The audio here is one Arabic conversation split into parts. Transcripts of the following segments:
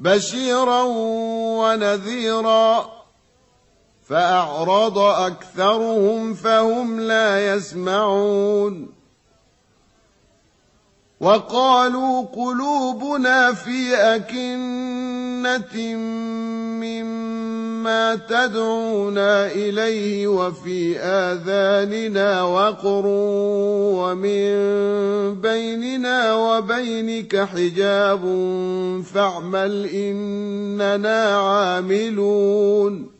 بشيرا ونذيرا فاعرض اكثرهم فهم لا يسمعون وقالوا قلوبنا في مما تدعونا إليه وفي آذاننا وقر ومن بيننا وبينك حجاب فاعمل إننا عاملون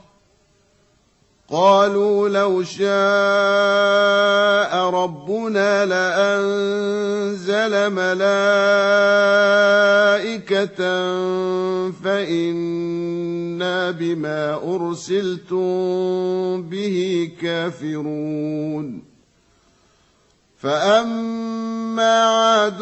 قالوا لو شاء ربنا لأنزل ملائكة فإنا بما أرسلتم به كافرون. فأما عاد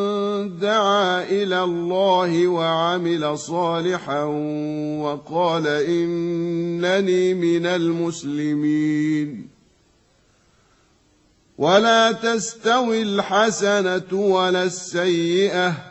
دعا إلى الله وعمل صالحا وقال إنني من المسلمين. ولا تستوي الحسنة ولا السيئة.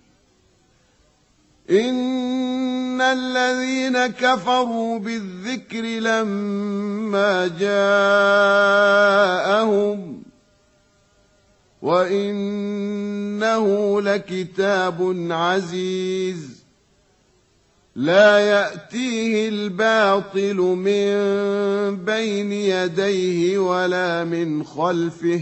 إن الذين كفروا بالذكر لما جاءهم وإنه لكتاب عزيز لا يأتيه الباطل من بين يديه ولا من خلفه